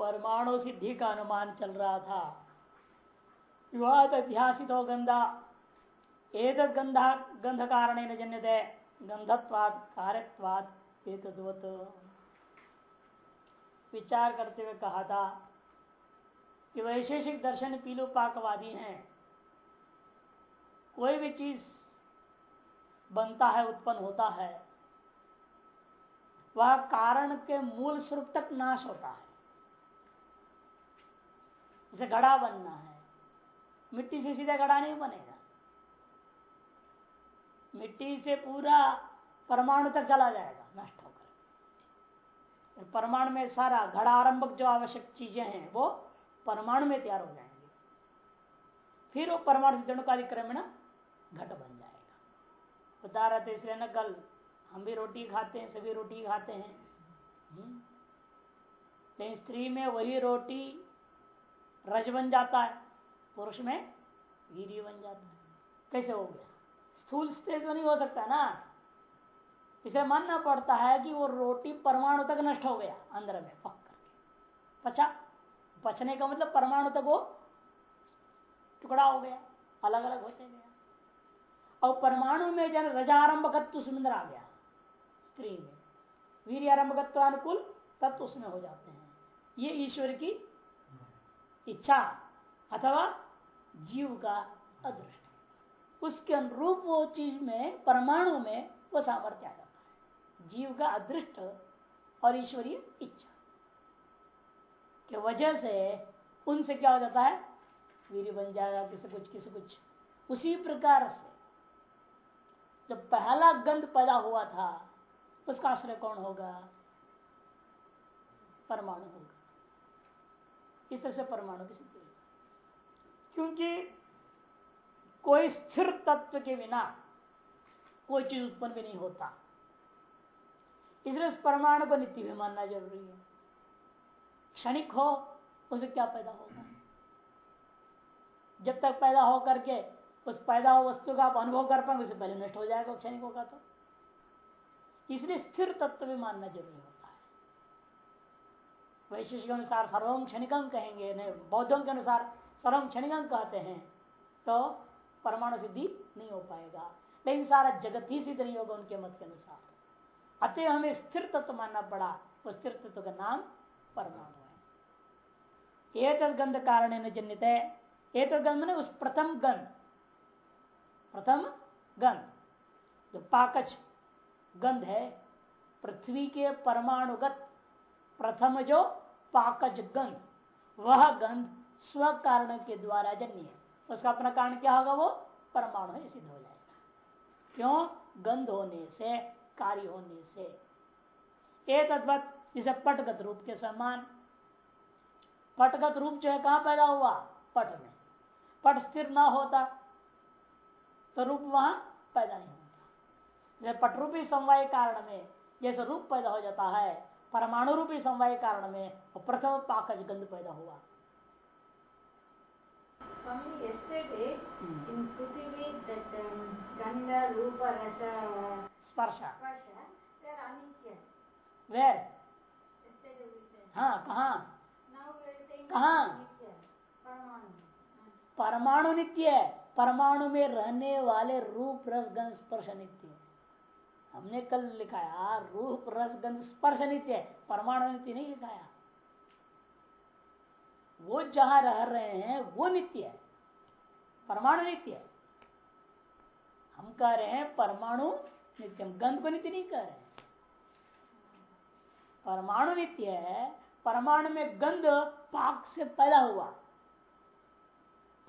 परमाणु सिद्धि का अनुमान चल रहा था। विवाद अध्यासित हो गंधा। एक गंधा, गंध कारण जन्य गंधत्वाद कार्यवाद एक विचार करते हुए कहा था कि वैशेषिक दर्शन पीलू पाकवादी हैं। कोई भी चीज़ बनता है, उत्पन्न होता है। वह कारण के मूल स्वरूप तक नाश होता है। जैसे घड़ा बनना है। मिट्टी से सीधा घड़ा नहीं बनेगा। मिट्टी से पूरा परमाणु तक चला जाएगा, नष्ट होकर। परमाणु में सारा घड़ा आरंभक जो आवश्यक चीज़ें हैं, वो परमाणु में तैयार हो जाएँगे। फिर वो परमाणु से क्रम में घट बन जाएगा। बता रहे थे इसलिए ना कल हम भी रोटी खाते हैं, सभी रोटी खाते हैं। हम्म। स्त्री में वही रोटी रज बन जाता है, पुरुष में वीरी बन जाता है। कैसे हो गया? स्थूल स्थिति तो नहीं हो सकता ना। इसे मानना पड़ता है कि वो रोटी परमाणु तक नष्ट हो गया, अंदर में, पक करके। पचा। पचने का मतलब परमाणु तक वो टुकड़ा हो गया अलग अलग होते गया। और परमाणु में जन रजारंभकत्व सुंदर आ गया, स्त्री में वीर आरंभकत्व अनुकूल तत्व उसमें हो जाते हैं। ये ईश्वर की इच्छा अथवा जीव का अदृष्ट। उसके अनुरूप वो चीज़ में, परमाणु में वो सामर्थ्य आ जाता है। जीव का अदृष्ट और ईश्वरीय इच्छा। के वजह से उनसे क्या हो जाता है? वीर बन जाएगा, किसी कुछ किसी कुछ। उसी प्रकार से जब पहला गंध पैदा हुआ था, उसका आश्रय कौन होगा? परमाणु होगा। इस तरह से परमाणु की सिद्धि क्योंकि कोई स्थिर तत्व के बिना कोई चीज़ उत्पन्न भी नहीं होता। इसलिए उस परमाणु को नित्य भी मानना ज़रूरी है। क्षणिक हो, उसे क्या पैदा होगा? जब तक पैदा हो करके उस पैदा हो वस्तु का आप अनुभव कर पाएँगे उससे पहले नष्ट हो जाएगा क्षणिक होगा तो। इसलिए स्थिर तत्व भी मानना ज़रूरी होता है के अनुसार सर्वम क्षणिकम कहेंगे बौद्धों के अनुसार सर्वम क्षणिकम कहते हैं तो परमाणु सिद्धि नहीं हो पाएगा। लेकिन सारा जगत ही सिद्ध नहीं होगा उनके मत के अनुसार। अतः हमें स्थिर तत्व मानना पड़ा उस स्थिर तत्व का नाम परमाणु है। एक गंध कारण जन्यत। है एक गंध मैंने उस प्रथम गंध प्रथम गंध जो पाकच गंध है, पृथ्वी के परमाणुगत प्रथम जो पाकज गंध वह गंध स्व कारण के द्वारा जन्य है। उसका अपना कारण क्या होगा वो? परमाणु है सिद्ध हो जाएगा। क्यों? गंध होने से, कार्य होने से। एक जिसे पटगत रूप के समान। पटगत रूप जो है, कहाँ पैदा हुआ? पट में। पट स्थिर ना होता तो रूप वहाँ पैदा नहीं होता। जैसे पटरूपी समवाय कारण में जैसे रूप पैदा हो जाता है परमाणु रूपी समवाय कारण में प्रथम पाकज गंध पैदा हुआ। स्पर्श। वेर हाँ कहा? कहा? परमाणु नित्य है। परमाणु में रहने वाले रूप रस गंध स्पर्श नित्य है। हमने कल लिखाया रूप रस, गंध, स्पर्श नित्य परमाणु नित्य नहीं लिखाया। वो जहाँ रह रहे हैं, वो नित्य है, परमाणु नित्य है। हम कह रहे हैं परमाणु नित्य, हम गंध को नित्य नहीं कह रहे परमाणु नित्य है, परमाणु में गंध पाक से पैदा हुआ।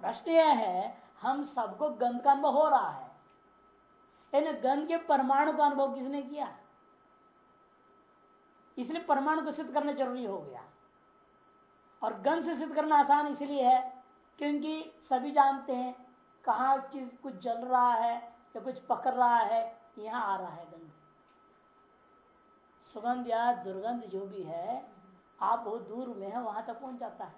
प्रश्न यह है, हम सबको गंध का अनुभव हो रहा है। लेकिन गंध के परमाणु का अनुभव किसने किया? इसलिए परमाणु को सिद्ध करना ज़रूरी हो गया। और गंध से सिद्ध करना आसान इसलिए है, क्योंकि सभी जानते हैं कहा चीज़ कुछ जल रहा है या कुछ पकड़ रहा है, यहाँ आ रहा है गंध। सुगंध या दुर्गंध जो भी है, आप बहुत दूर में है, वहाँ तक पहुँच जाता है।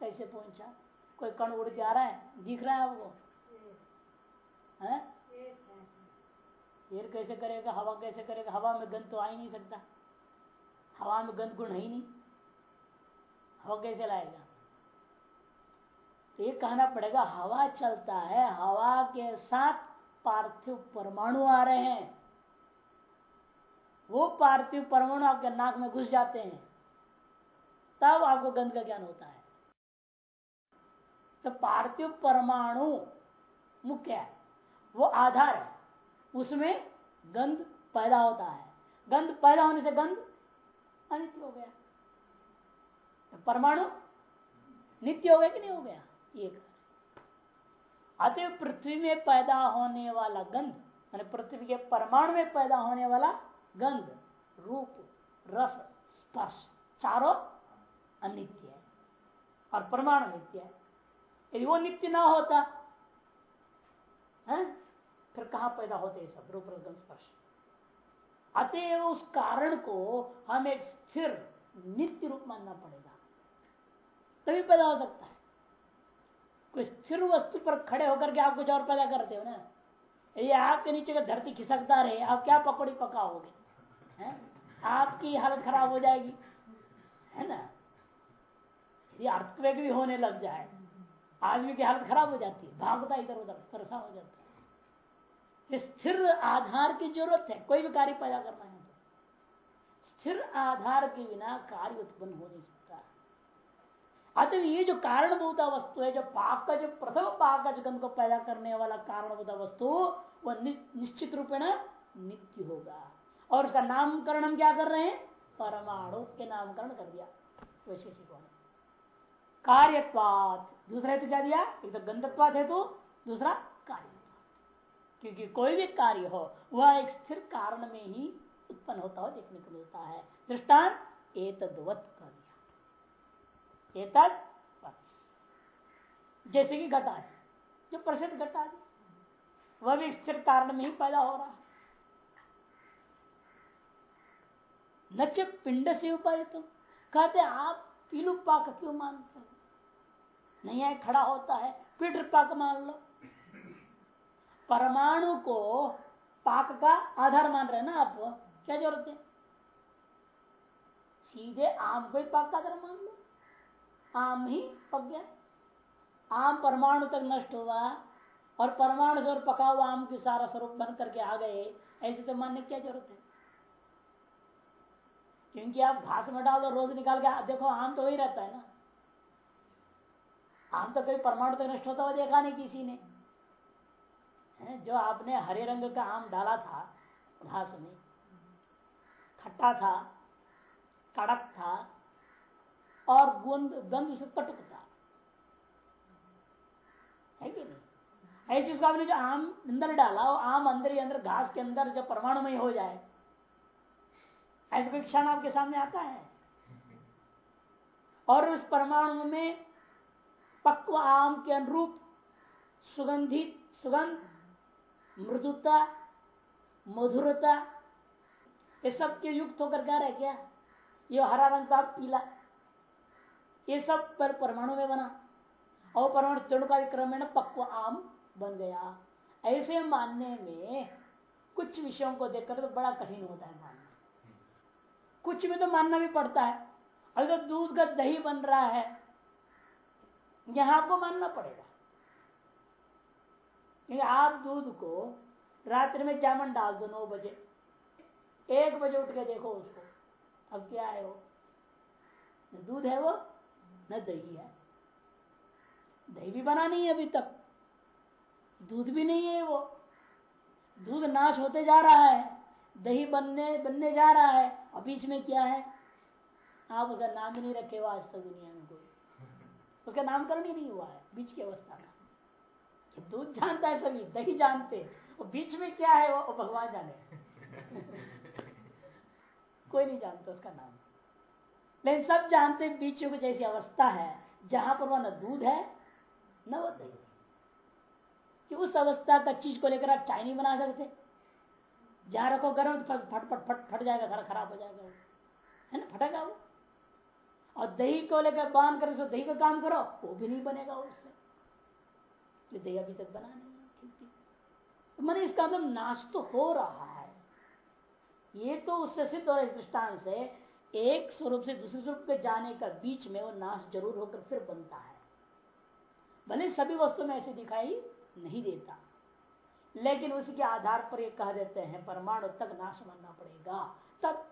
कैसे पहुँचा? कोई कण उड़ के आ रहा है? दिख रहा है आपको? है? फिर कैसे करेगा, हवा कैसे करेगा? हवा में गंध तो आ ही नहीं सकता। हवा में गंध गुण है ही नहीं। हवा कैसे लाएगा? तो ये कहना पड़ेगा, हवा चलता है, हवा के साथ पार्थिव परमाणु आ रहे हैं। वो पार्थिव परमाणु आपके नाक में घुस जाते हैं। तब आपको गंध का ज्ञान होता है। तो पार्थिव परमाणु मुख्य है। वो आधार है। उसमें गंध पैदा होता है। गंध पैदा होने से गंध अनित्य हो गया। तो परमाणु नित्य हो गया कि नहीं हो गया? ये अतः पृथ्वी में पैदा होने वाला गंध, मान पृथ्वी के परमाणु में पैदा होने वाला गंध, रूप, रस, स्पर्श, चारों अनित्य है और परमाणु नित्य है। यदि वो नित्य ना होता, है? फिर कहाँ पैदा होते सब? रूप स्पर्श। अतएव उस कारण को हम एक स्थिर, नित्य रूप मानना पड़ेगा। तभी पैदा हो सकता है। कोई स्थिर वस्तु पर खड़े होकर के आप कुछ और पैदा करते हो ना? ये आपके नीचे का धरती खिसकता रहे, आप क्या पकौड़ी पकाओगे? आपकी हालत खराब हो जाएगी। है ना? ये अर्थक्वेक भी होने लग जाए, आदमी की हालत खराब हो जाती है, भागता इधर उधर परेशान हो जाता है। स्थिर आधार की ज़रूरत है, कोई भी कार्य पैदा करना है तो। स्थिर आधार के बिना कार्य उत्पन्न हो नहीं सकता। अतः ये जो कारणभूता वस्तु है, जो पाक का जो प्रथम पाक का गंध को पैदा करने वाला कारणभूता वस्तु वह निश्चित रूपेण नित्य होगा। और उसका नामकरण हम क्या कर रहे हैं? परमाणु के नामकरण कर दिया। वैशेषिकों ने कार्यत्वात। दूसरा हेतु क्या दिया? एक तो गंधत्वात हेतु, दूसरा कार्य। क्योंकि कोई भी कार्य हो, वह एक स्थिर कारण में ही उत्पन्न होता हो देखने को मिलता है। दृष्टांत, एतद्वत कर दिया। जैसे कि घटा जो प्रसिद्ध घटा वह भी स्थिर कारण में ही पैदा हो रहा है। न पिंड से उपाय तुम कहते आप पीलू पाक क्यों मानते हो? नहीं है, खड़ा होता है, पीठ पाक मान लो। परमाणु को पाक का आधार मान रहे ना आप, क्या ज़रूरत है? सीधे आम को ही पाक का आधार मान लो। आम ही पक गया। आम परमाणु तक नष्ट हुआ और परमाणु से और पका हुआ आम की सारा स्वरूप बन करके आ गए, ऐसे तो मानने की क्या ज़रूरत है? क्योंकि आप घास में डाल रोज निकाल के देखो, आम तो वही रहता है ना। आम तो कभी परमाणु तक नष्ट होता हुआ देखा नहीं किसी ने। है, जो आपने हरे रंग का आम डाला था, घास में, खट्टा था, कड़क था, और गंध गंध उसे कटुक था। है कि नहीं? ऐसे उसका आपने जो आम अंदर डाला, वो आम अंदर ही अंदर, घास के अंदर जो परमाणु में हो जाए, ऐसा कोई क्षण आपके सामने आता है? और उस परमाणु में पक्व आम के अनुरूप सुगंधित, सुगंध मृदुता, मधुरता, ये सब के युक्त होकर क्या रह गया? ये हरा रंग था, पीला। ये सब पर परमाणु में बना। और परमाणु चरण का क्रम पक्व आम बन गया। ऐसे मानने में कुछ विषयों को देखकर तो बड़ा कठिन होता है मानना। कुछ में तो मानना भी पड़ता है। अगर दूध का दही बन रहा है। यहाँ आपको मानना पड़ेगा। आप दूध को रात्रि में जामन डाल दो नौ बजे। एक बजे उठ के देखो उसको। अब क्या है वो? दूध है वो, न दही है। दही भी बना नहीं है अभी तक। दूध भी नहीं है वो। दूध नाश होते जा रहा है। दही बनने बनने जा रहा है। और बीच में क्या है? आप उसका नाम ही नहीं रखे हुआ आज तक दुनिया में कोई। उसका नामकरण ही नहीं हुआ है। बीच की अवस्था का। दूध जानता है सभी दही जानते और बीच में क्या है वो? भगवान जाने। कोई नहीं जानता उसका नाम। लेकिन सब जानते बीच में कुछ ऐसी अवस्था है जहाँ पर वह न दूध है न वो दही। कि उस अवस्था का चीज़ को लेकर आप चाय नहीं बना सकते। जहाँ रखो गर्म तो फट फट फट फट जाएगा सारा खराब हो जाएगा है ना? फटेगा वो। और दही को लेकर बाँध कर दही का काम करो वो भी नहीं बनेगा उससे। दही अभी तक बना नहीं ठीक तो मैंने इसका मतलब नाश तो हो रहा है। ये तो उससे सिद्ध है दृष्टान से एक स्वरूप से दूसरे स्वरूप पे जाने का बीच में वो नाश ज़रूर होकर फिर बनता है। भले सभी वस्तु में ऐसे दिखाई नहीं देता, लेकिन उसके आधार पर ये कह देते हैं, परमाणु तक नाश मानना पड़ेगा। तब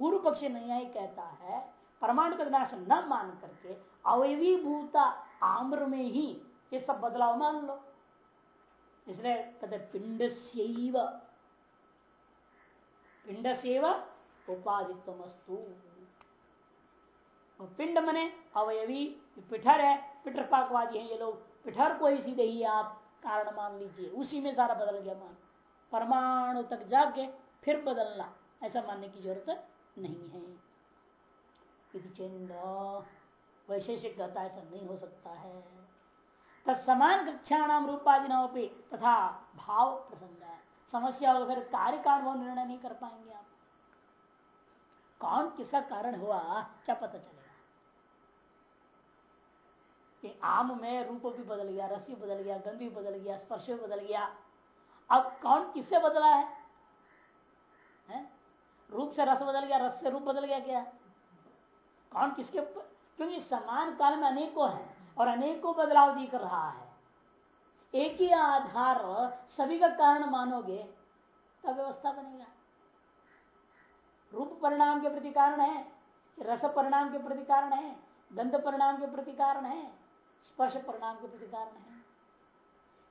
पूर्व पक्ष न्याय कहता है, परमाणु तक नाश न मान करके अवयवी भूता आम्र में ही ये सब बदलाव मान लो। इसलिए कहते पिंड से पिंड से उपाधित्व पिंड मने अवयवी पिठर है पिठर पाकवादी है ये लोग। पिठर को ही सीधे ही आप कारण मान लीजिए। उसी में सारा बदल गया मान। परमाणु तक जाके फिर बदलना, ऐसा मानने की ज़रूरत नहीं है। वैशेषिक कहता ऐसा नहीं हो सकता है। तत्समान कक्षाणाम रूपाधि तथा भाव प्रसंग है। समस्या हो फिर कार्य का अनुभव निर्णय नहीं कर पाएँगे आप। कौन किसका कारण हुआ क्या पता चलेगा। कि आम में रूप भी बदल गया रसी बदल गया गंध भी बदल गया स्पर्श भी बदल गया। अब कौन किससे बदला है, है? रूप से रस बदल गया रस से रूप बदल गया क्या? कौन किसके क्योंकि समान काल में अनेकों है। और अनेकों बदलाव दिख रहा है। एक ही आधार सभी का कारण मानोगे, तब व्यवस्था बनेगा। रूप परिणाम के प्रति कारण है, रस परिणाम के प्रति कारण है, गंध परिणाम के प्रति कारण है, स्पर्श परिणाम के प्रति कारण है।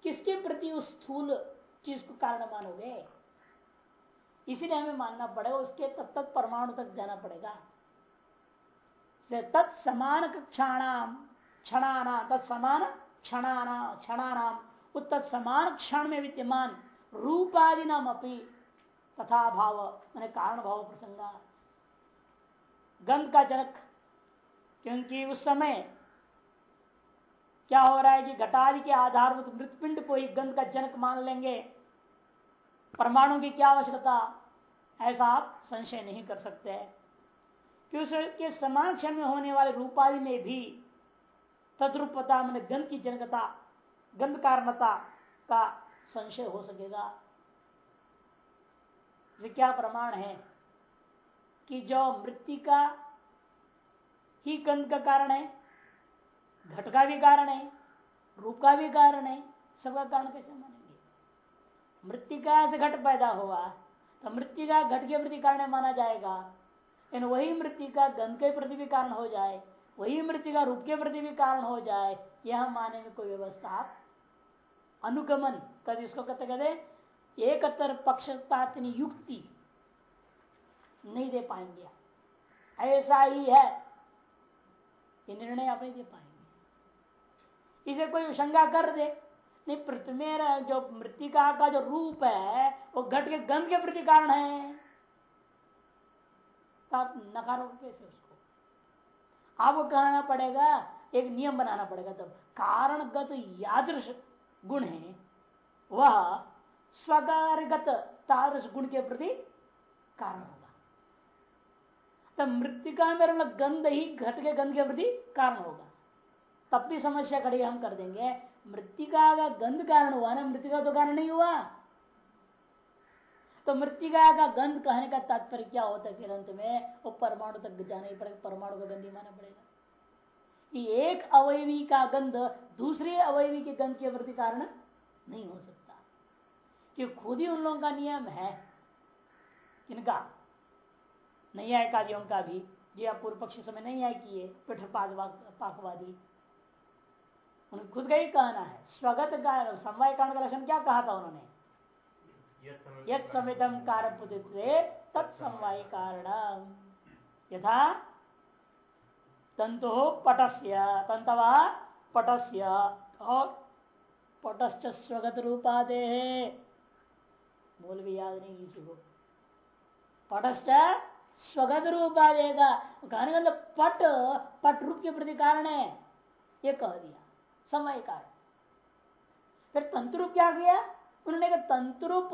किसके प्रति उस स्थूल चीज़ को कारण मानोगे? इसीलिए हमें मानना पड़ेगा, उसके तब तक परमाणु तक जाना पड़ेगा। तत्समान क्षणाम क्षणाना, तत्समान क्षणाना, क्षणानाम। समान क्षण में विद्यमान रूपादि नाम अपनी तथा भाव मैंने कारण भाव प्रसंगा। गंध का जनक, क्योंकि उस समय क्या हो रहा है कि घटादि के आधारभूत मृतपिंड को ही गंध का जनक मान लेंगे। परमाणु की क्या आवश्यकता? ऐसा आप संशय नहीं कर सकते। कि उसके समान क्षण में होने वाले रूपादि में भी तद्रुपता मैंने गंध की जनकता गंध कारणता का संशय हो सकेगा। क्या प्रमाण है कि जो मृतिका ही गंध का कारण है, घट का भी कारण है, रूप का भी कारण है सबका कारण कैसे मानेंगे? मृतिका से घट पैदा हुआ तो मृतिका घट के प्रति कारण माना जाएगा। लेकिन वही मृतिका गंध के प्रति भी कारण हो जाए वही मृत्यु का रूप के प्रति भी कारण हो जाए, यह माने में कोई व्यवस्था। आप अनुगमन कद इसको कहते कहते एकत्र पक्षपात युक्ति नहीं दे पाएँगे। ऐसा ही है। ये निर्णय आप नहीं दे पाएँगे। इसे कोई शंका कर दे, नहीं, पृथ्वी जो मृतिका का जो रूप है, वो घट के गंध के प्रति कारण है। तो आप नकारोगे कैसे उसको? आपको कहना पड़ेगा, एक नियम बनाना पड़ेगा तब। कारणगत यादृश गुण है, वह स्वकारगत तादृश गुण के प्रति कारण होगा। तब मृतिका में गंध ही घट के गंध के प्रति कारण होगा। तब भी समस्या खड़ी हम कर देंगे। मृतिका का गंध कारण हुआ ना, मृतिका तो कारण नहीं हुआ। तो मृतिका का गंध कहने का तात्पर्य क्या होता है फिर अंत में? वो परमाणु तक जाना ही पड़ेगा, परमाणु का गंध माना पड़ेगा। कि एक अवयवी का गंध दूसरे अवयवी के गंध के प्रति कारण नहीं हो सकता। कि खुद ही उन लोगों का नियम है। आय कादियों का भी। आप पूर्व पक्षी समय नहीं आए किए, पिठपाद पाकवादी। उन्हें खुद का ही कहना है। स्वगत का, समवाय कारण का लक्षण क्या कहा था उन्होंने? यद समितम कारपुत्रे तत्समवाय कारण यथा तंतु पटस्य तंतवा पटस्य और पटश्च स्वगत रूपादे मूल भी याद नहीं किसी को पटश्च स्वगत रूपादे का कहने का पट पट रूप के प्रति कारण। है ये कह दिया समय कारण। फिर तंतुरूप क्या किया उन्होंने कहा तंतुरूप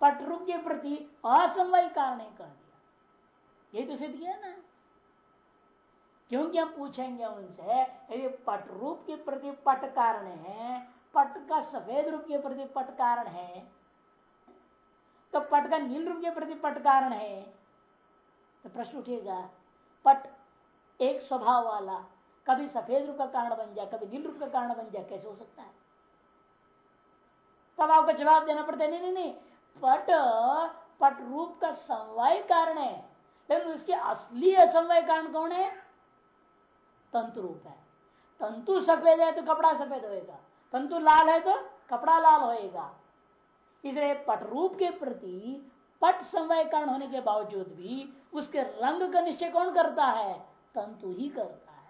पटरूप के प्रति असमय कारण कह दिया। यही तो सिद्ध किया ना। क्योंकि हम पूछेंगे उनसे? यदि पट रूप के प्रति पट कारण है, पट का सफ़ेद रूप के प्रति पट कारण है। तो पट का नील रूप के प्रति पट कारण है। तो प्रश्न उठेगा, पट एक स्वभाव वाला, कभी सफ़ेद रूप का कारण बन जाए, कभी नील रूप का कारण बन जाए, कैसे हो सकता है? तब आपको जवाब देना पड़ता है। नहीं नहीं नहीं। पट पट रूप का समवाय कारण है। लेकिन उसके असली असमवाय कारण कौन है? तंतु रूप है। तंतु सफ़ेद है तो कपड़ा सफ़ेद होएगा। तंतु लाल है तो कपड़ा लाल होएगा। इसलिए पट रूप के प्रति पट समय कारण होने के बावजूद भी उसके रंग का निश्चय कौन करता है? तंतु ही करता है।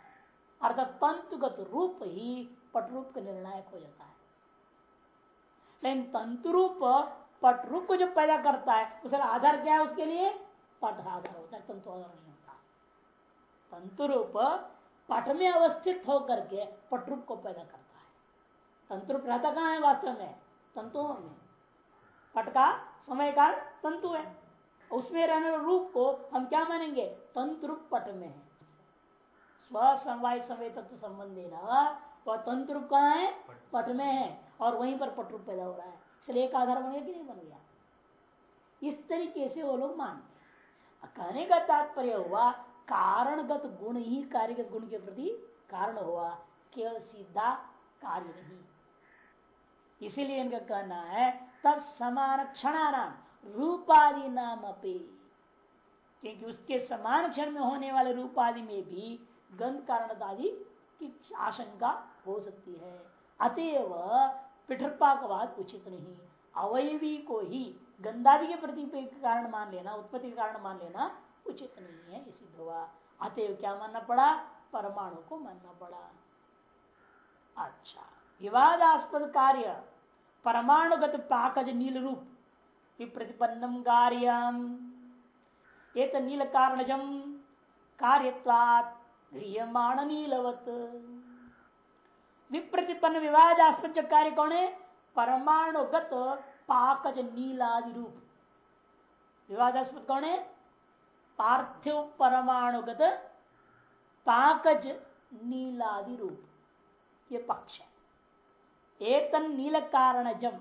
अर्थात तंतुगत रूप ही पट रूप का निर्णायक हो जाता है। लेकिन तंतु रूप पट रूप को जो पैदा करता है उसका आधार क्या है उसके लिए? पट आधार होता है तंतु आधार नहीं होता। तंतु रूप पट में अवस्थित होकर के पट रूप को पैदा करता है। तंतु रूप रहता कहाँ है वास्तव में? तंतुओं में। पट का समय का तंतु है। उसमें रहने रूप को हम क्या मानेंगे? तंत्र पट में है। स्व समवाय समय तत्व संबंधी न वह तंत्र कहा है? पट में है। और वहीं पर पट रूप पैदा हो रहा है। इसलिए एक आधार बन गया कि नहीं बन गया? इस तरीके से वो लोग मानते कहने का तात्पर्य हुआ, कारणगत गुण ही कार्यगत गुण के प्रति कारण हुआ, केवल सीधा कार्य नहीं। इसीलिए इनका कहना है, तत्समान क्षणानाम, रूपादि नाम अपे। क्योंकि उसके समान क्षण में होने वाले रूपादि में भी गंध कारण आदि की आशंका हो सकती है। अतएव पिठरपाकवाद उचित नहीं। अवयवी को ही गंधादि के प्रति कारण मान लेना, उत्पत्ति के कारण मान लेना उचित नहीं है इसी हुआ। अतएव क्या मानना पड़ा? परमाणु को मानना पड़ा। अच्छा विवादास्पद कार्य। परमाणुगत पाकज नील रूप प्रतिपन्नम कार्यम एक नील कारणजम कार्यत्वात् गृहमाण नीलवत। विप्रतिपन्न विवादास्पद कार्य कौन है? परमाणुगत पाकज नीलादि रूप। विवादास्पद कौन है? पार्थिव परमाणुगत पाकज नीलादि रूप। ये पक्ष है। एतन नील कारण जम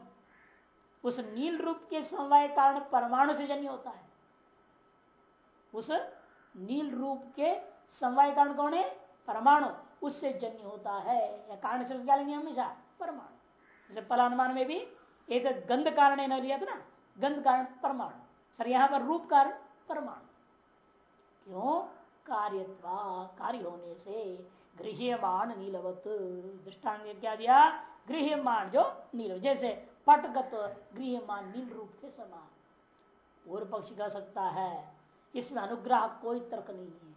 उस नील रूप के समवाय कारण परमाणु से जन्य होता है। उस नील रूप के समवाय कारण कौन है? परमाणु। उससे जन्य होता है। या कारण से क्या लेंगे हमेशा परमाणु। जैसे पलानुमान में भी एक गंध कारण न लिया था ना? गंध कारण परमाणु। सर, यहाँ पर रूप कारण परमाणु। क्यों? कार्यत्वा, कार्य होने से गृहमान नीलवत। दृष्टांग क्या दिया? गृहमान जो नील जैसे पटगत गृहमान नील रूप के समान। पूर्व पक्ष कह सकता है, इसमें अनुग्रह कोई तर्क नहीं है।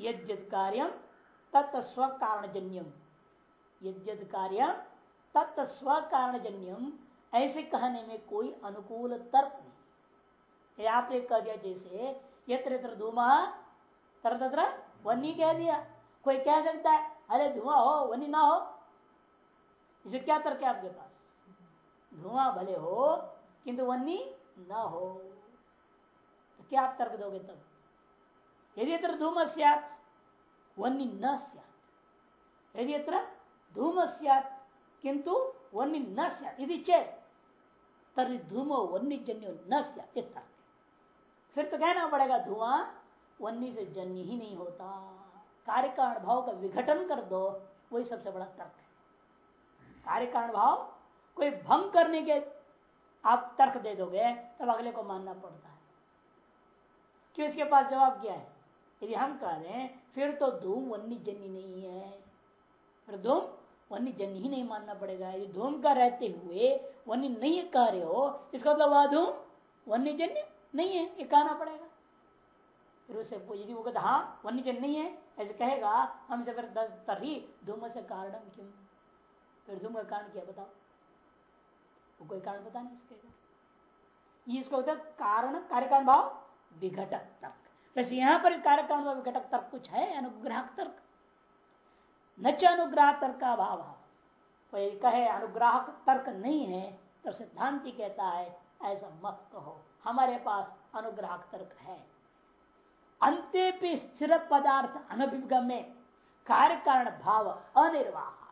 यद्यत कार्यम तत्व स्व कारणजन्यम यद्यत कार्य तत्व स्व कारणजन्यम ऐसे कहने में कोई अनुकूल तर्क नहीं। आपने कह दिया जैसे, यत्र यत्र धूमा तर तत्र वन्नी कह दिया। कोई कह सकता है, अरे धुआँ हो, वन्नी ना हो। इसे क्या तर्क है आपके पास? धुआँ भले हो, किंतु वन्नी ना हो। तो क्या आप तर्क दोगे तब? यदि धूम वन्नी न यदि अत्र धूम किंतु वन्नी न यदि चेत तरी धूम वन्नी जन्य न फिर तो कहना पड़ेगा, धुआँ वन्नी से जन्य ही नहीं होता। कार्य का अनुभव का विघटन कर दो, वही सबसे बड़ा तर्क है। कार्य का अनुभव कोई भंग करने के आप तर्क दे दोगे, तब अगले को मानना पड़ता है। क्यों इसके पास जवाब क्या है? यदि हम कह रहे हैं, फिर तो धूम वन्य जन्य नहीं है। फिर धूम वन्य जन्य ही नहीं मानना पड़ेगा। यदि धूम का रहते हुए वन्य नहीं कह रहे हो, इसका मतलब वह धूम वन्य जन्य नहीं है, ये कहना पड़ेगा। फिर उसे यदि वो कहता हाँ वन्य जन्य नहीं है, ऐसे कहेगा हमसे फिर दस तभी धूम से कारण क्यों? फिर धूम का कारण क्या बताओ? वो कोई कारण बता नहीं सकेगा। इसको होता कारण, कार्यकारण भाव विघटक वैसे यहाँ पर कार्यकारण भाव विघटक तर्क कुछ है अनुग्रह तर्क। न च अनुग्रह तर्क का भाव कोई कहे अनुग्रह तर्क नहीं है तो सिद्धांति कहता है, ऐसा मत कहो। हमारे पास अनुग्रह तर्क है। अंत्य स्थिर पदार्थ अनभिगम में कार्य कारण भाव अनिर्वाह।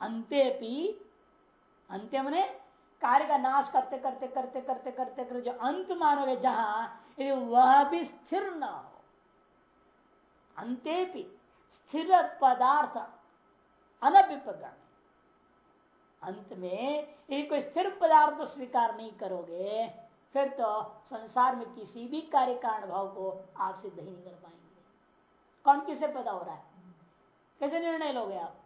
अंत्य अंत्य मने, कार्य का नाश करते करते करते करते करते करते जो अंत मानोगे, जहाँ यदि वह भी स्थिर न हो अंते भी स्थिर पदार्थ अनभिपगण अंत में यदि कोई स्थिर पदार्थ स्वीकार नहीं करोगे, फिर तो संसार में किसी भी कार्य कारण भाव को आप सिद्ध ही नहीं कर पाएँगे। कौन किसे पैदा हो रहा है? कैसे निर्णय लोगे आप?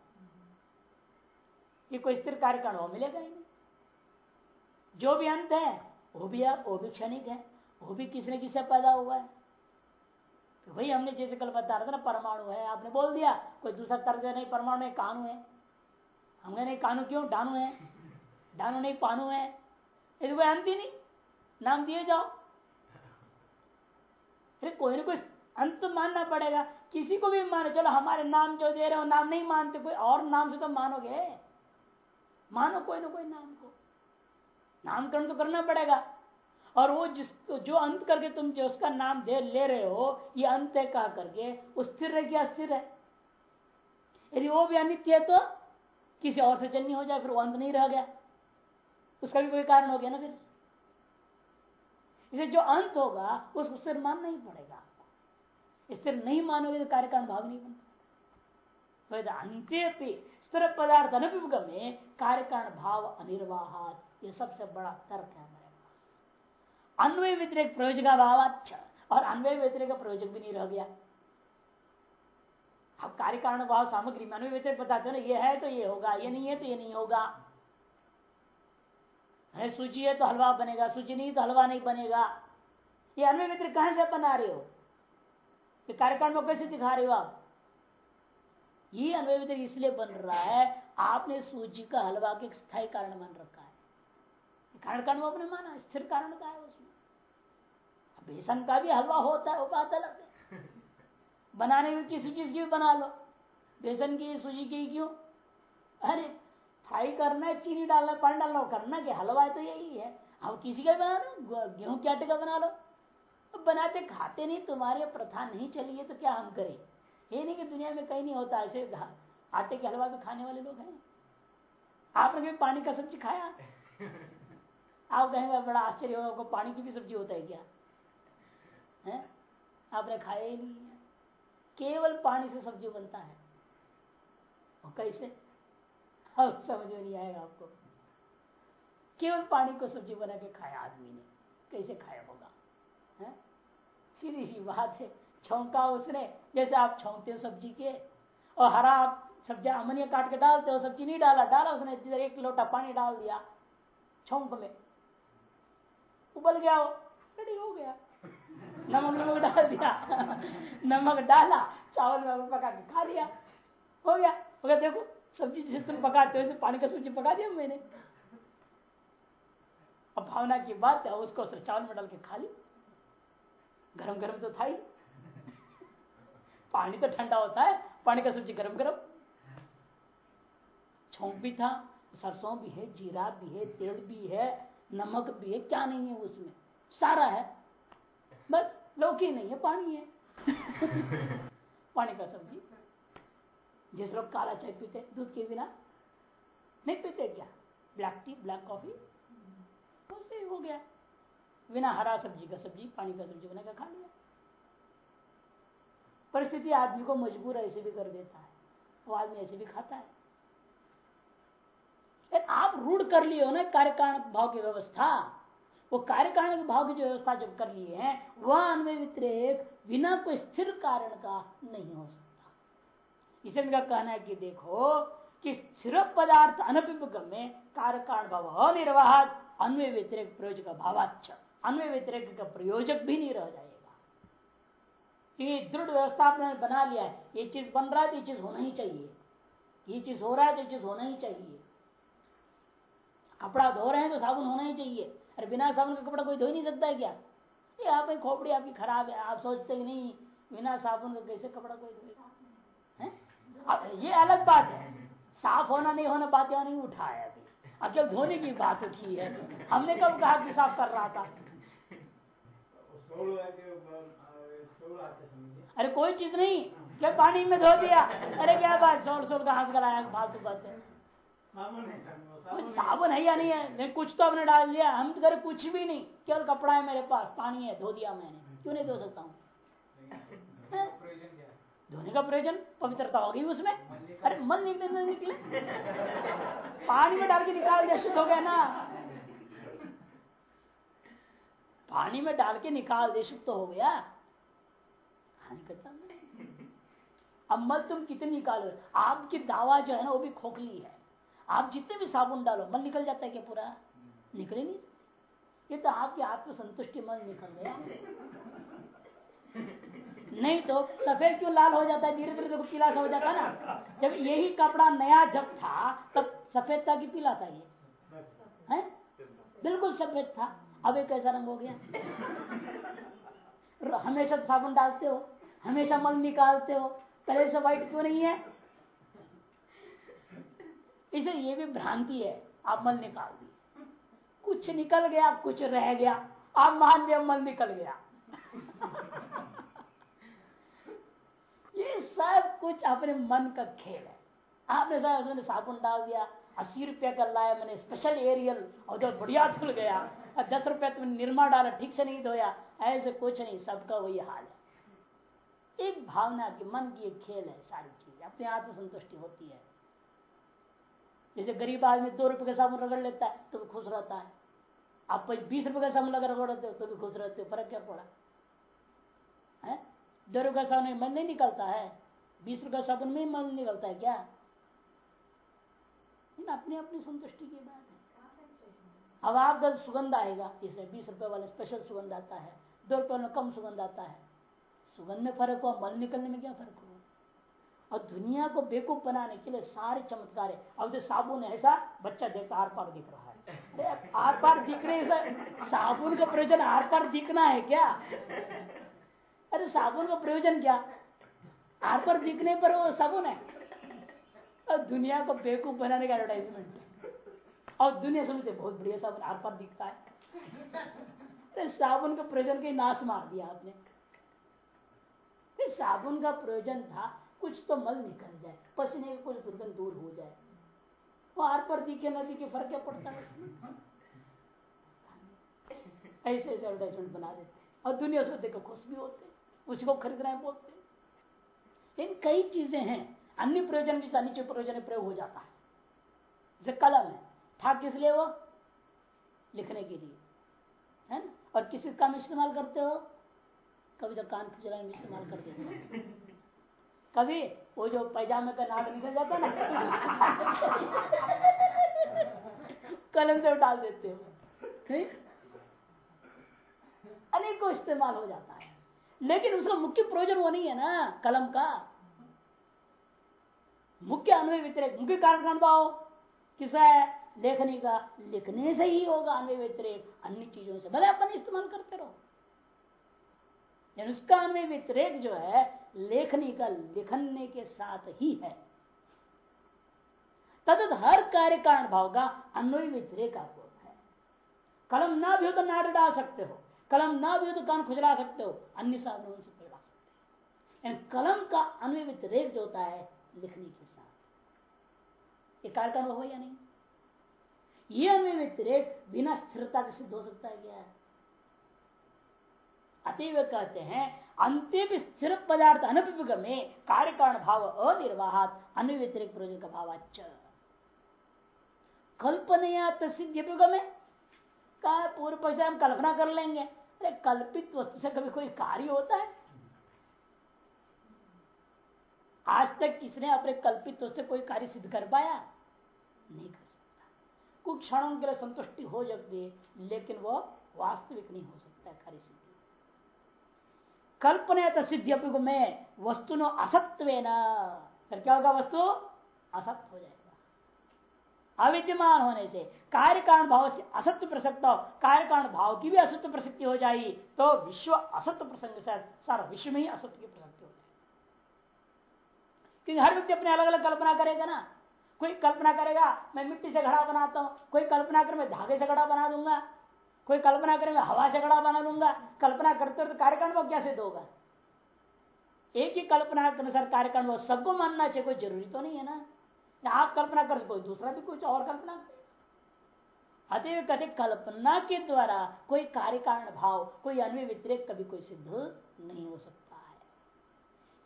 ये कोई स्थिर कार्य कारण भाव मिलेगा ही नहीं। जो भी अंत है, वो भी वो भी क्षणिक है। वो भी किसी न किसी पैदा हुआ है? तो वही हमने जैसे कल बता रहा था ना, परमाणु है, आपने बोल दिया, कोई दूसरा तर्क नहीं, परमाणु है, कानू है। हमने नहीं, कानू क्यों? डानू है, डानू नहीं, पानू है। यदि कोई अंत ही नहीं, नाम दिए जाओ। फिर कोई ना कोई अंत तो मानना पड़ेगा, किसी को भी मानो, चलो हमारे नाम जो दे रहे हो, नाम नहीं मानते, कोई और नाम से तो मानोगे। मानो कोई ना कोई नाम को। नामकरण तो करना पड़ेगा। और वो जिस, जो अंत करके तुम जो उसका नाम दे, ले रहे हो, ये अंत है कहा करके, वो स्थिर है क्या? स्थिर है। यदि वो भी अनित्य है तो किसी और से जन्य हो जाए, फिर वो अंत नहीं रह गया। उसका भी कोई कारण हो गया ना फिर? इसे जो अंत होगा, उसको स्थिर मानना ही पड़ेगा आपको। स्थिर नहीं मानोगे तो कार्यकारण भाव नहीं बनता। तो अंत्य स्थिर पदार्थ में कार्यकारण भाव अनिर्वाह ये सबसे बड़ा तर्क है अन्वय व्यतिरिक प्रयोजक भाव अच्छा। और अन्वय व्यतिरिक प्रयोजक भी नहीं रह गया। अब कार्य कारण भाव सामग्री में अन्वय व्यतिरिक बताते ना, ये है तो ये होगा, ये नहीं है तो ये नहीं होगा। है सूची है तो हलवा बनेगा, सूची नहीं तो हलवा नहीं बनेगा। ये अन्वय व्यतिरिक कहाँ से बना रहे हो? ये कार्यकारण में कैसे दिखा रहे हो आप? ये अन्वय व्यतिरिक इसलिए बन रहा है, आपने सूची का हलवा के स्थायी कारण मान रखा है। कारण कारण आपने माना, स्थिर कारण का है उसमें? बेसन का भी हलवा होता है वो बात अलग है। बनाने में किसी चीज़ की भी बना लो। बेसन की सूजी की क्यों? अरे फ्राई करना है चीनी डालना पानी डालना करना कि हलवा है तो यही है। अब किसी का बना लो गेहूँ के आटे का बना लो। बनाते खाते नहीं तुम्हारे प्रथा नहीं चली है तो क्या हम करें? ये नहीं कि दुनिया में कहीं नहीं होता ऐसे आटे के हलवा भी खाने वाले लोग हैं। आपने भी पानी का सब्ज़ी खाया? आप कहेंगे बड़ा आश्चर्य होगा पानी की भी सब्ज़ी होता है क्या? है? आपने खाया ही नहीं है। केवल पानी से सब्ज़ी बनता है। और कैसे? अब समझ में नहीं आएगा आपको। केवल पानी को सब्ज़ी बना के खाया आदमी ने। कैसे खाया होगा? है? सीधी सी बात है। छौंका उसने। जैसे आप छौंकते हो सब्ज़ी के, और हरा आप सब्ज़ी अमनिया काट के डालते हो, सब्ज़ी नहीं डाला डाला उसने एक लोटा पानी डाल दिया छौंक में। उबल गया वो। रेडी हो गया। नमक नमक डाल दिया। नमक डाला, चावल में पका के खा लिया। हो गया। हो गया, देखो सब्ज़ी जिसे तुम पकाते हो पानी का सब्ज़ी पका दिया मैंने। अब भावना की बात है, उसको चावल में डाल के खा ली। गरम गरम तो था ही। पानी तो ठंडा होता है, पानी का सब्ज़ी गरम गरम। छोंक भी था, सरसों भी है, जीरा भी है, तेल भी है, नमक भी है, क्या नहीं है उसमें। सारा है। बस। लौकी नहीं है, पानी है। पानी का सब्ज़ी। जिस लोग काला चाय पीते दूध के बिना नहीं पीते क्या? ब्लैक टी ब्लैक कॉफ़ी उससे हो गया। बिना हरा सब्ज़ी का सब्ज़ी, पानी का सब्ज़ी बना खा लिया। परिस्थिति आदमी को मजबूर ऐसे भी कर देता है। वो आदमी ऐसे भी खाता है। आप रूढ़ कर लिए हो ना, कार्यकारण भाव की व्यवस्था। वो कार्यकारण के भाव की जो व्यवस्था जब कर लिए हैं, वह अन्वय व्यतिरेक बिना कोई स्थिर कारण का नहीं हो सकता। इसे इनका कहना है कि देखो कि स्थिर पदार्थ अनपिपगम में कार्यकारण भाव अनिर्वाह अन्वय व्यतिरेक प्रयोजक भावाच्छ अन्वय व्यतिरेक का प्रयोजक भी नहीं रह जाएगा। कि दृढ़ व्यवस्था आपने बना लिया है, ये चीज़ बन रहा है तो ये चीज़ होना ही चाहिए। ये चीज़ हो रहा है तो ये चीज़ होना ही चाहिए। कपड़ा धो रहे हैं तो साबुन होना ही चाहिए। अरे बिना साबुन का कपड़ा कोई धो ही नहीं सकता है क्या? ये आप खोपड़ी आपकी खराब है, आप सोचते कि नहीं, बिना साबुन का कैसे कपड़ा कोई धोएगा ये अलग बात है। साफ़ होना नहीं होना बात नहीं उठाया अभी। अब जब धोने की बात उठी है, हमने कब कहा कि साफ़ कर रहा था? अरे कोई चीज़ नहीं क्या पानी में धो दिया। अरे क्या बात सोल सोल का हंस कर आया फालतू बात। है साबुन है या नहीं है? नहीं कुछ तो आपने डाल दिया हम तो घर कुछ भी नहीं। केवल कपड़ा है मेरे पास पानी है धो दिया मैंने। क्यों नहीं धो सकता हूँ? धोने का प्रयोजन पवित्रता होगी उसमें? अरे मन निकले निकले। पानी में डाल के निकाल दिया शुद्ध हो गया ना। पानी में डाल के निकाल दे शुद्ध तो हो गया। अब मल तुम कितने निकालो आपकी दावा जो है ना वो भी खोखली है। आप जितने भी साबुन डालो मल निकल जाता है क्या पूरा? निकले नहीं। ये तो आपकी आत्मसंतुष्टि मल निकल गया। नहीं तो सफ़ेद क्यों लाल हो जाता है? धीरे धीरे तो पीला सा हो जाता है ना। जब यही कपड़ा नया जब था, तब सफ़ेद था कि पीला था ये? है? बिल्कुल सफ़ेद था। अब एक कैसा रंग हो गया? हमेशा साबुन डालते हो, हमेशा मल निकालते हो। पहले से व्हाइट क्यों नहीं है? इसे ये भी भ्रांति है आप मल निकाल दी। कुछ निकल गया, कुछ रह गया आप मान दिया मल निकल गया। ये सब कुछ अपने मन का खेल है। आपने साहब उसमें साबुन डाल दिया, अस्सी रुपया का लाया मैंने स्पेशल एरियल और जो बढ़िया धुल गया, और दस रुपया तुमने निर्मा डाला, ठीक से नहीं धोया, ऐसे कुछ नहीं, सबका वही हाल है। एक भावना की मन की एक खेल है, सारी चीज़, अपने आत्म संतुष्टि होती है। जैसे गरीब आदमी दो रुपए का साबुन रगड़ लेता है तो भी खुश रहता है। आप बीस रुपए का साबुन लगा रगड़ते हो तो भी खुश रहते हो, फ़र्क क्या पड़ा? है? दो रुपये का साबुन मन नहीं निकलता है। बीस रुपये साबुन में मन निकलता है क्या? अपनी अपनी संतुष्टि की बात है। अब आपका सुगंध आएगा, जैसे बीस रुपए वाला स्पेशल सुगंध आता है, दो रुपये में कम सुगंध आता है। सुगंध में फ़र्क हुआ मल निकलने में क्या फ़र्क हुआ? और दुनिया को बेकूफ बनाने के लिए सारे चमत्कार अब जो साबुन ऐसा बच्चा देखता आर पार दिख रहा है। आर पार दिख रहे साबुन का प्रयोजन आर पार दिखना है क्या? अरे, साबुन का प्रयोजन क्या? आर पार दिखने पर वो साबुन है। और दुनिया को बेवकूफ़ बनाने का एडवर्टाइजमेंट और दुनिया समझते बहुत बढ़िया साबुन आर पार दिखता है। तो साबुन का प्रयोजन के नाश मार दिया आपने। साबुन का प्रयोजन था कुछ तो मल निकल जाए, पसीने की कुछ दुर्गंध दूर हो जाए। आर पर दिखे न दिखे, फ़र्क क्या पड़ता है? ऐसे ऐसे एडवर्टाइजमेंट बना देते और दुनिया उसको देखकर खुश भी होते उसी को खरीद रहे बोलते लेकिन कई चीज़ें हैं, अन्य प्रयोजन के नीचे प्रयोजन प्रयोग हो जाता है। जैसे कलम है, था किस लिए वो? लिखने के लिए। है ना? और किसी काम इस्तेमाल करते हो? कभी तो कान में इस्तेमाल कर देते हो। कभी वो जो पैजामे का नाक निकल जाता ना, कलम से डाल देते हो। अनेकों इस्तेमाल हो जाता है। लेकिन उसका मुख्य प्रयोजन वो नहीं है ना, कलम का। मुख्य अन्वय व्यतिरेक, मुख्य कारण अनुभव किसा है? लेखनी का। लिखने से ही होगा अन्वय व्यतिरेक। अन्य चीज़ों से भले अपन इस्तेमाल करते रहो। उसका अन्वय व्यतिरेक जो है लेखनी का लिखने के साथ ही है। तदत हर कार्य कारण भाव का अन्वय व्यतिरेक आपको है। कलम ना भी हो तो नाट डाल सकते हो, कलम ना भी हो तो कान खुजला सकते हो, अन्य साधनों से खुजला सकते हो। कलम का अन्वय व्यतिरेक जो होता है, लिखने के साथ। ये कार्यक्रम हो या नहीं? ये अन्वय व्यतिरेक बिना स्थिरता के सिद्ध हो सकता है क्या? अतएव कहते हैं अंतिम स्थिर पदार्थ अनुपयोग में कार्य कारण भाव अनिर्वाह अन्य व्यतिरिक प्रयोजन का भाव कल्पनया तसिद्ध में। कहा पूर्व पक्ष हम कल्पना कर लेंगे। अरे कल्पित वस्तु से कभी कोई कार्य होता है? आज तक किसने अपने कल्पित वस्तु से कोई कार्य सिद्ध कर पाया? नहीं कर सकता। कुछ क्षणों के लिए संतुष्टि हो सकती है, लेकिन वो वास्तविक नहीं हो सकता कार्य सिद्धि। कल्पना सिद्धि में वस्तु नो असत्व फिर क्या होगा वस्तु? असत्य हो जाएगा। अविद्यमान होने से कार्य कारण भाव से असत्य प्रसक्त हो कार्य कारण भाव की भी असत्य प्रसिद्धि हो जाएगी तो विश्व असत्य प्रसंग से सारा विश्व में ही असत्य की प्रसक्ति हो जाएगी। क्योंकि हर व्यक्ति अपने अलग अलग कल्पना करेगा ना। कोई कल्पना करेगा, मैं मिट्टी से घड़ा बनाता हूँ, कोई कल्पना कर, मैं धागे से घड़ा बना दूँगा। कोई कल्पना करे मैं हवा से घड़ा बना लूँगा, कल्पना करते तो कार्यकांड वो क्या सिद्ध होगा? एक ही कल्पना के अनुसार कार्यकांड वो सबको मानना चाहिए, कोई ज़रूरी तो नहीं है ना? आप कल्पना कर कोई दूसरा भी कुछ और कल्पना? करेगा अतएव कहते कल्पना के द्वारा कोई कार्य कारण भाव, कोई अन्य व्यतिरिक कभी कोई सिद्ध नहीं हो सकता है।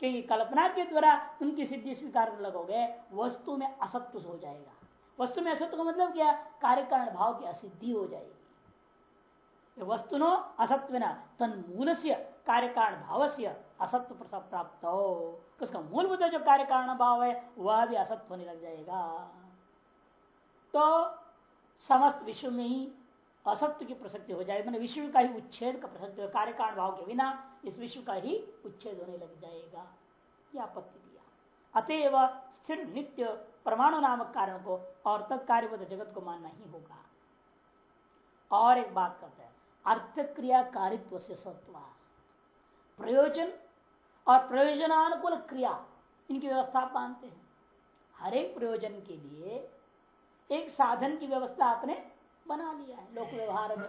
क्योंकि कल्पना के द्वारा उनकी सिद्धि स्वीकार लगोगे, वस्तु में असत्व हो जाएगा। वस्तु में असत्व का मतलब क्या? कार्य कारण भाव की असिद्धि हो जाएगी। वस्तु नो असत्व तन मूल से कार्य कारण भाव से असत्व प्राप्त हो उसका मूलभूत जो कार्य कारण भाव है, वह भी असत्व होने लग जाएगा। तो समस्त विश्व में ही असत्य की प्रसक्ति हो जाएगी, मैंने विश्व का ही उच्छेद का प्रसक्ति कार्य कारण भाव के बिना इस विश्व का ही उच्छेद होने लग जाएगा। यह आपत्ति दिया। अतएव स्थिर नित्य परमाणु नामक कारण को और तत्कार्य जगत को मानना ही होगा। और एक बात करते हैं। अर्थ क्रिया कारित्व से सत्वा। प्रयोजन और प्रयोजनानुकूल क्रिया, इनकी व्यवस्था मानते हैं। हर एक प्रयोजन के लिए एक साधन की व्यवस्था आपने बना लिया है लोक व्यवहार में।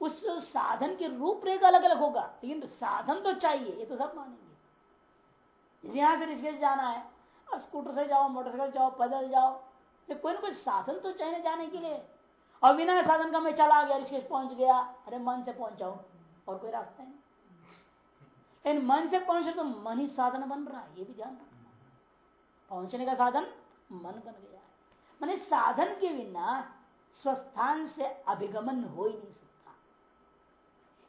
उस साधन के रूपरेखा अलग अलग होगा, लेकिन साधन तो चाहिए, ये तो सब मानेंगे। यहाँ से ऋषिकेश जाना है स्कूटर से जाओ, मोटरसाइकिल जाओ, पैदल जाओ कोई ना कोई साधन तो चाहिए जाने के लिए। और बिना साधन का मैं चला गया, ऋषिकेश पहुँच गया। अरे, मन से पहुंचाऊ और कोई रास्ता नहीं। इन मन से पहुँचे तो मन ही साधन बन रहा है, ये भी ध्यान रखना। पहुँचने का साधन मन बन गया है। मैंने साधन के बिना स्वस्थान से अभिगमन हो ही नहीं सकता।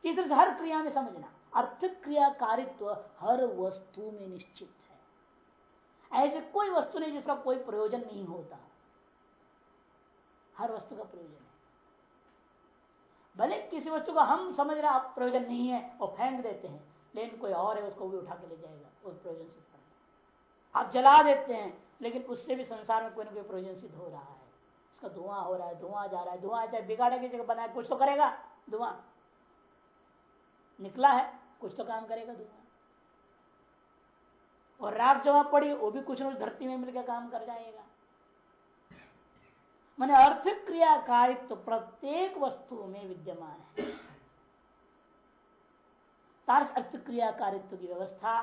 इस तरह से हर क्रिया में समझना अर्थ क्रिया कारित्व हर वस्तु में निश्चित है। ऐसे कोई वस्तु नहीं जिसका कोई प्रयोजन नहीं होता। हर वस्तु का प्रयोजन है। भले किसी वस्तु को हम समझ रहे प्रयोजन नहीं है और फेंक देते हैं, लेकिन कोई और है, उसको भी उठा के ले जाएगा उस प्रयोजन करने आप जला देते हैं, लेकिन उससे भी संसार में कोई ना कोई प्रयोजन सिद्ध हो रहा है। उसका धुआँ हो रहा है, धुआँ जा रहा है, धुआँ चाहे बिगाड़े की जगह बनाए, कुछ तो करेगा, धुआँ। निकला है, कुछ तो काम करेगा, धुआँ। और राख जमा पड़ी, वो भी कुछ ना कुछ धरती में मिलकर काम कर जाएगा। मैंने अर्थ क्रिया कारित्व तो प्रत्येक वस्तु में विद्यमान है। तार्स अर्थ क्रिया कारित्व की व्यवस्था,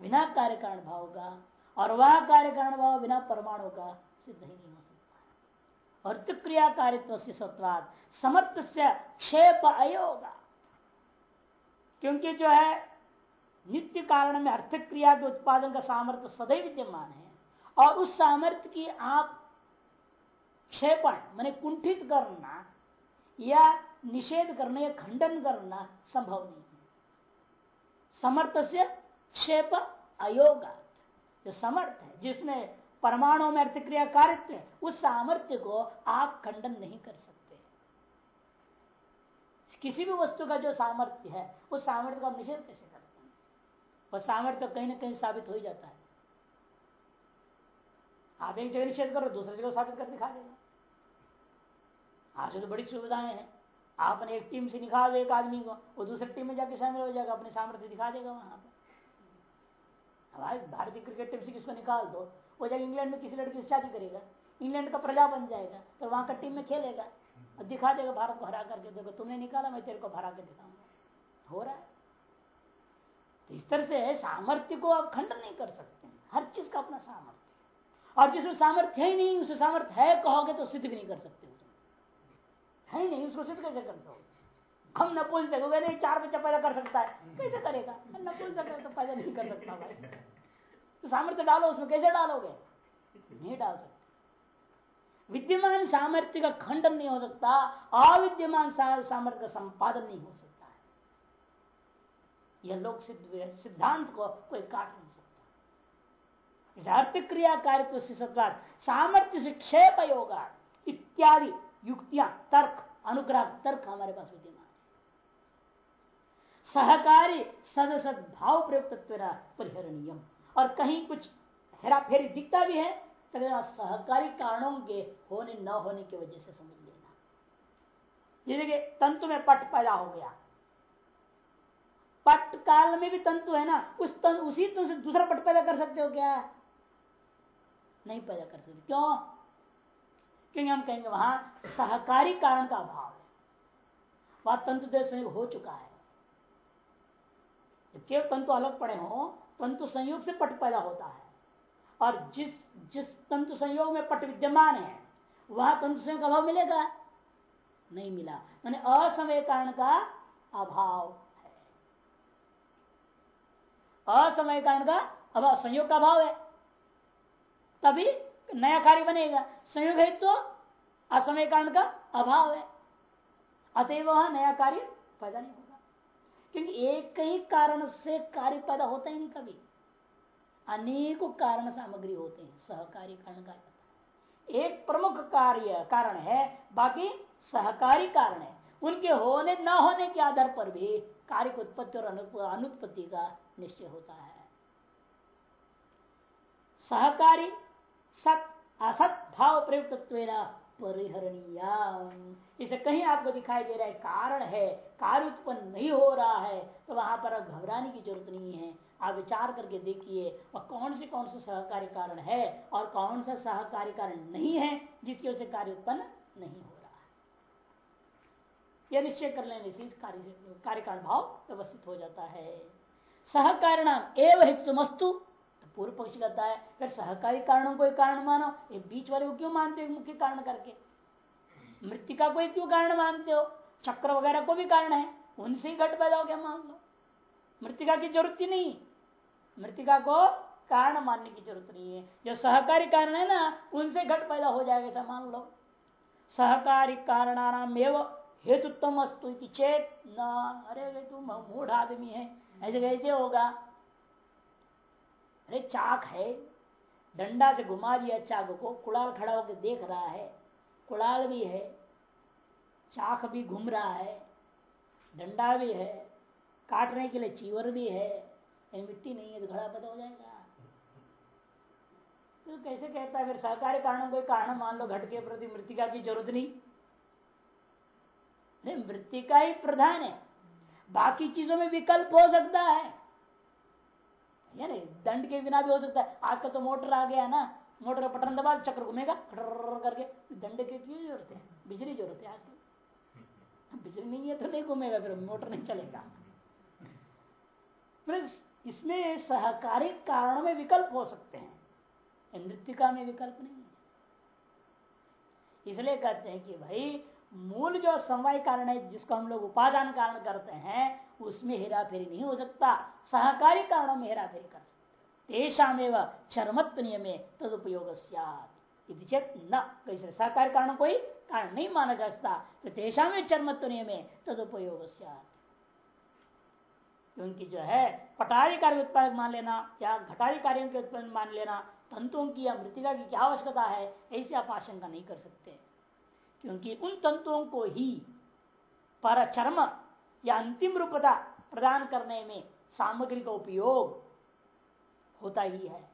बिना कार्य कारण भाव का और वह कार्य कारण भाव बिना परमाणु का सिद्ध ही नहीं हो सकता अर्थ क्रिया कारित्व से सत्वाद समर्थ से क्षेप अयोगा। क्योंकि जो है, नित्य कारण में अर्थ क्रिया के उत्पादन का सामर्थ्य सदैव विद्यमान है और उस सामर्थ्य की आप क्षेपण मैंने कुंठित करना या निषेध करना या खंडन करना संभव नहीं है समर्थ से क्षेप अयोग जो समर्थ है जिसमें परमाणु में अर्थिक्रिया कारित्व है उस सामर्थ्य को आप खंडन नहीं कर सकते किसी भी वस्तु का जो सामर्थ्य है उस सामर्थ्य का निषेध कैसे करते हैं वह सामर्थ्य कहीं ना कहीं साबित हो ही जाता है आप एक जगह निषेध करो दूसरे जगह साबित कर दिखा देगा आज तो बड़ी सुविधाएँ हैं। आपने एक टीम से निकाल एक आदमी को, वो दूसरी टीम में जाके शामिल हो जाएगा, अपने सामर्थ्य दिखा देगा वहाँ पर हमारे भारतीय क्रिकेट टीम से किसको निकाल दो? वो जाके इंग्लैंड में किसी लड़की से शादी करेगा। इंग्लैंड का प्रजा बन जाएगा तो वहाँ का टीम में खेलेगा। और दिखा देगा, भारत को हरा करके देखो, तुमने निकाला, मैं तेरे को हरा के दिखाऊँगा। हो रहा है? तो इस तरह से सामर्थ्य को आप खंडन नहीं कर सकते हर चीज़ का अपना सामर्थ्य और जिसमें सामर्थ्य ही नहीं, उसे सामर्थ्य है कहोगे तो सिद्ध भी नहीं कर सकते है नहीं, उसको सिद्ध कैसे करते हो हम नपुल हो नहीं, चार बच्चा पैदा कर सकता है। कैसे करेगा? नपुल है तो पैदा नहीं कर सकता भाई। तो सामर्थ्य डालो उसमें, कैसे डालोगे? नहीं डाल सकते। विद्यमान सामर्थ्य का खंडन नहीं हो सकता, अविद्यमान सामर्थ्य का संपादन नहीं हो सकता है। यह लोग सिद्धांत को कोई काट नहीं सकता। अर्थ क्रिया कार्य सामर्थ्य से क्षेप योगा इत्यादि युक्तियाँ, तर्क अनुग्रह, तर्क हमारे पास विद्यमान है। सहकारी सदसद भाव प्रयुक्त परिहरणीय और कहीं कुछ हेरा फेरी दिखता भी है तो सहकारी कारणों के होने, न होने की वजह से समझ लेना। जैसे कि तंतु में पट पैदा हो गया। पट काल में भी तंतु है ना, उस तंतु, उसी तंतु से दूसरा पट पैदा कर सकते हो क्या? नहीं पैदा कर सकते। क्यों? क्योंकि हम कहेंगे वहाँ सहकारी कारण का अभाव है। वह तंतु देश संयोग हो चुका है। केवल तंतु अलग पड़े हो, तंतु संयोग से पट पैदा होता है। और जिस जिस तंतु संयोग में पट विद्यमान है, वह तंतु संयोग का अभाव मिलेगा? नहीं मिला। मैंने असमय कारण का अभाव है। असमय कारण का अभाव, संयोग का अभाव है। तभी नया कार्य बनेगा। संयोग है तो असमय कारण का अभाव है। अतएव वह नया कार्य पैदा नहीं होगा। क्योंकि एक ही कारण से कार्य पैदा होता ही नहीं कभी। अनेकों कारण सामग्री होते हैं सहकारी कारण का एक प्रमुख कार्य, कारण है, बाकी सहकारी कारण है। उनके होने, न होने के आधार पर भी कार्य उत्पत्ति और अनुत्पत्ति का निश्चय होता है। सहकारी सत, असत भाव प्रयुक्त परिहरणीय इसे कहीं आपको दिखाई दे रहा है, कारण है, कार्य उत्पन्न नहीं हो रहा है तो वहाँ पर घबराने की ज़रूरत नहीं है। आप विचार करके देखिए, वह कौन से कौन से सहकारी कारण है और कौन सा सहकारी कारण नहीं है, जिसकी वजह से कार्य उत्पन्न नहीं हो रहा है। यह निश्चय कर लेने से कार्य कारण भाव व्यवस्थित हो जाता है। सहकारण एवं हितमस्तु पूर्व पक्ष कहता है, फिर सहकारी कारणों को कारण मानो, ये बीच वाले को क्यों मानते हो मुख्य कारण करके? मृतिका को क्यों कारण मानते हो? चक्र वगैरह को भी कारण है, उनसे ही घट पैदा हो गया, मान लो। मृतिका की ज़रूरत ही नहीं। मृतिका को कारण मानने की ज़रूरत नहीं है। जो सहकारी कारण है ना, उनसे घट पैदा हो जाएगा, ऐसा मान लो। सहकारी कारणानाम एवं हेतुत्व अस्तु चेत न। अरे, तुम मूढ़ आदमी है। ऐसे कैसे होगा? अरे चाक है। डंडा से घुमा दिया चाक को। कुड़ाल खड़ा होकर देख रहा है। कुड़ाल भी है। चाक भी घूम रहा है। डंडा भी है। काटने के लिए चीवर भी है। मिट्टी नहीं है तो घड़ा पता हो जाएगा। तो कैसे कहता है, फिर सहकारी कारणों को कारण मान लो घट के प्रति मृतिका की ज़रूरत नहीं। नहीं मृतिका ही प्रधान है। बाकी चीज़ों में विकल्प हो सकता है। यानी दंड के बिना भी हो सकता है। आजकल तो मोटर आ गया ना, मोटर पटन दबा, चक्र घूमेगा करके। दंड के क्यों ज़रूरत है? बिजली ज़रूरत है आजकल बिजली नहीं है तो नहीं घूमेगा, फिर मोटर नहीं चलेगा। इसमें सहकारी कारणों में विकल्प हो सकते हैं। नृत्यिका में विकल्प नहीं है। इसलिए कहते हैं कि भाई, मूल जो समवाय कारण है, जिसको हम लोग उपादान कारण करते हैं उसमें हेरा फेरी नहीं हो सकता। सहकारी कारणों में हेरा फेरी कर सकते। तेषामेव चरमत्व नियम तदुपयोग चेत न कैसे सहकारी कारण कोई कारण नहीं माना जा सकता। तो तेषा में चरमत्व नियम तदुपयोग क्योंकि जो है पटारी कार्य उत्पादक मान लेना या घटारी कार्यों के उत्पादन मान लेना, तंतुओं की या मृतिका की क्या आवश्यकता है, ऐसी आप आशंका नहीं कर सकते। क्योंकि उन तंतुओं को ही पर चर्म या अंतिम रूपता प्रदान करने में सामग्री का उपयोग होता ही है।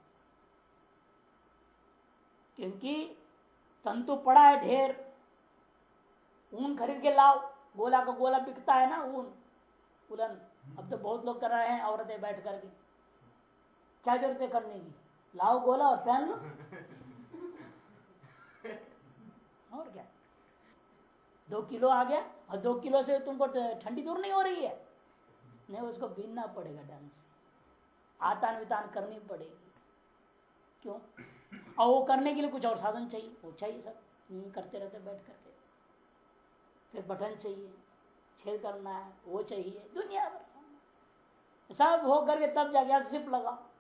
क्योंकि तंतु पड़ा है ढेर ऊन खरीद के लाओ गोला का गोला बिकता है ना ऊन उलन। अब तो बहुत लोग कर रहे हैं औरतें बैठ करके क्या ज़रूरत है करने की? लाओ गोला और पहन लो। और क्या? दो किलो आ गया और दो किलो से तुमको ठंडी दूर नहीं हो रही है। नहीं, उसको बीनना पड़ेगा ढंग से। आतान वितान करनी पड़ेगी। क्यों? और वो करने के लिए कुछ और साधन चाहिए? वो चाहिए सब। करते रहते, बैठ करके। फिर बटन चाहिए, छेद करना है, वो चाहिए। दुनिया भर सब हो करके तब जाके जिप लगा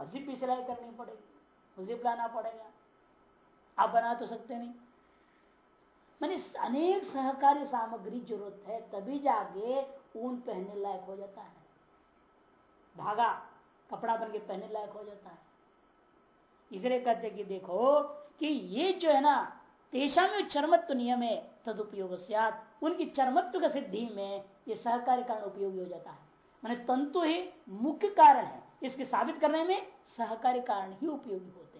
और जिप भी सिलाई करनी पड़ेगी। जिप लाना पड़ेगा। आप बना तो सकते नहीं। मैंने अनेक सहकारी सामग्री ज़रूरत है, तभी जाके ऊन पहनने लायक हो जाता है। धागा, कपड़ा बन के पहनने लायक हो जाता है। इसलिए कहते कि देखो कि ये जो है ना, तेषा में चरमत्व नियम है, तदुपयोग उनकी चरमत्व का सिद्धि में ये सहकारी कारण उपयोगी हो जाता है। मैंने तंतु ही मुख्य कारण है। इसके साबित करने में सहकारी कारण ही उपयोगी होता है।